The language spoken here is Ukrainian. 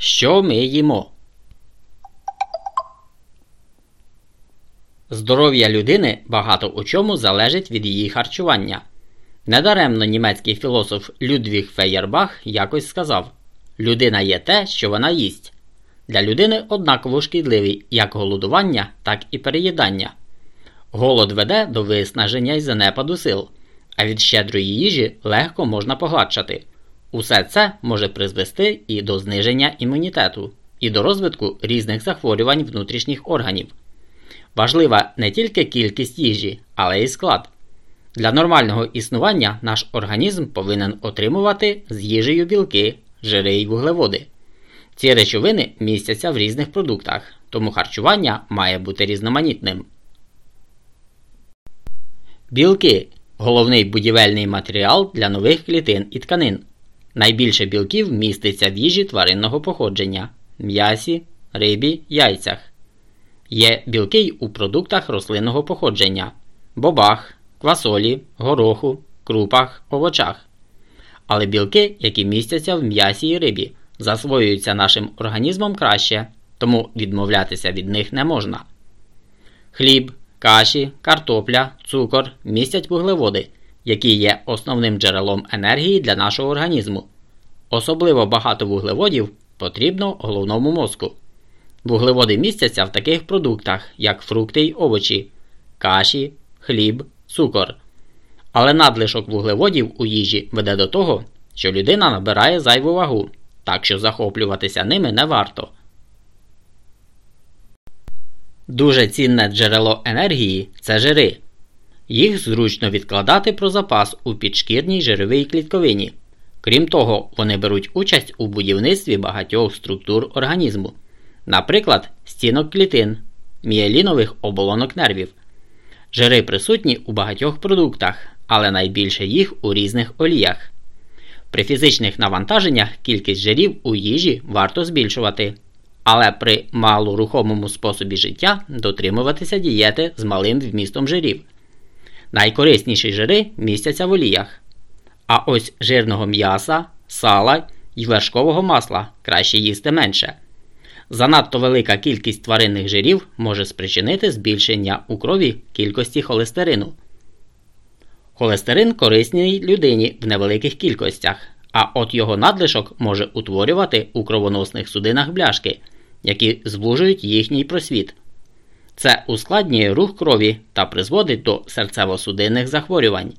Що ми їмо? Здоров'я людини багато у чому залежить від її харчування. Недаремно німецький філософ Людвіг Феєрбах якось сказав: Людина є те, що вона їсть. Для людини однаково шкідливі як голодування, так і переїдання. Голод веде до виснаження й занепаду сил, а від щедрої їжі легко можна погладшати. Усе це може призвести і до зниження імунітету, і до розвитку різних захворювань внутрішніх органів. Важлива не тільки кількість їжі, але й склад. Для нормального існування наш організм повинен отримувати з їжею білки, жири й вуглеводи. Ці речовини містяться в різних продуктах, тому харчування має бути різноманітним. Білки головний будівельний матеріал для нових клітин і тканин. Найбільше білків міститься в їжі тваринного походження м'ясі, рибі, яйцях. Є білки й у продуктах рослинного походження бобах, квасолі, гороху, крупах, овочах. Але білки, які містяться в м'ясі і рибі, засвоюються нашим організмом краще, тому відмовлятися від них не можна. Хліб, каші, картопля, цукор містять вуглеводи, які є основним джерелом енергії для нашого організму. Особливо багато вуглеводів потрібно головному мозку. Вуглеводи містяться в таких продуктах, як фрукти й овочі, каші, хліб, цукор. Але надлишок вуглеводів у їжі веде до того, що людина набирає зайву вагу, так що захоплюватися ними не варто. Дуже цінне джерело енергії це жири. Їх зручно відкладати про запас у підшкірній жировій клітковині. Крім того, вони беруть участь у будівництві багатьох структур організму, наприклад, стінок клітин, мієлінових оболонок нервів. Жири присутні у багатьох продуктах, але найбільше їх у різних оліях. При фізичних навантаженнях кількість жирів у їжі варто збільшувати, але при малорухомому способі життя дотримуватися дієти з малим вмістом жирів. Найкорисніші жири містяться в оліях. А ось жирного м'яса, сала і вершкового масла краще їсти менше. Занадто велика кількість тваринних жирів може спричинити збільшення у крові кількості холестерину. Холестерин корисний людині в невеликих кількостях, а от його надлишок може утворювати у кровоносних судинах бляшки, які звужують їхній просвіт. Це ускладнює рух крові та призводить до серцево-судинних захворювань.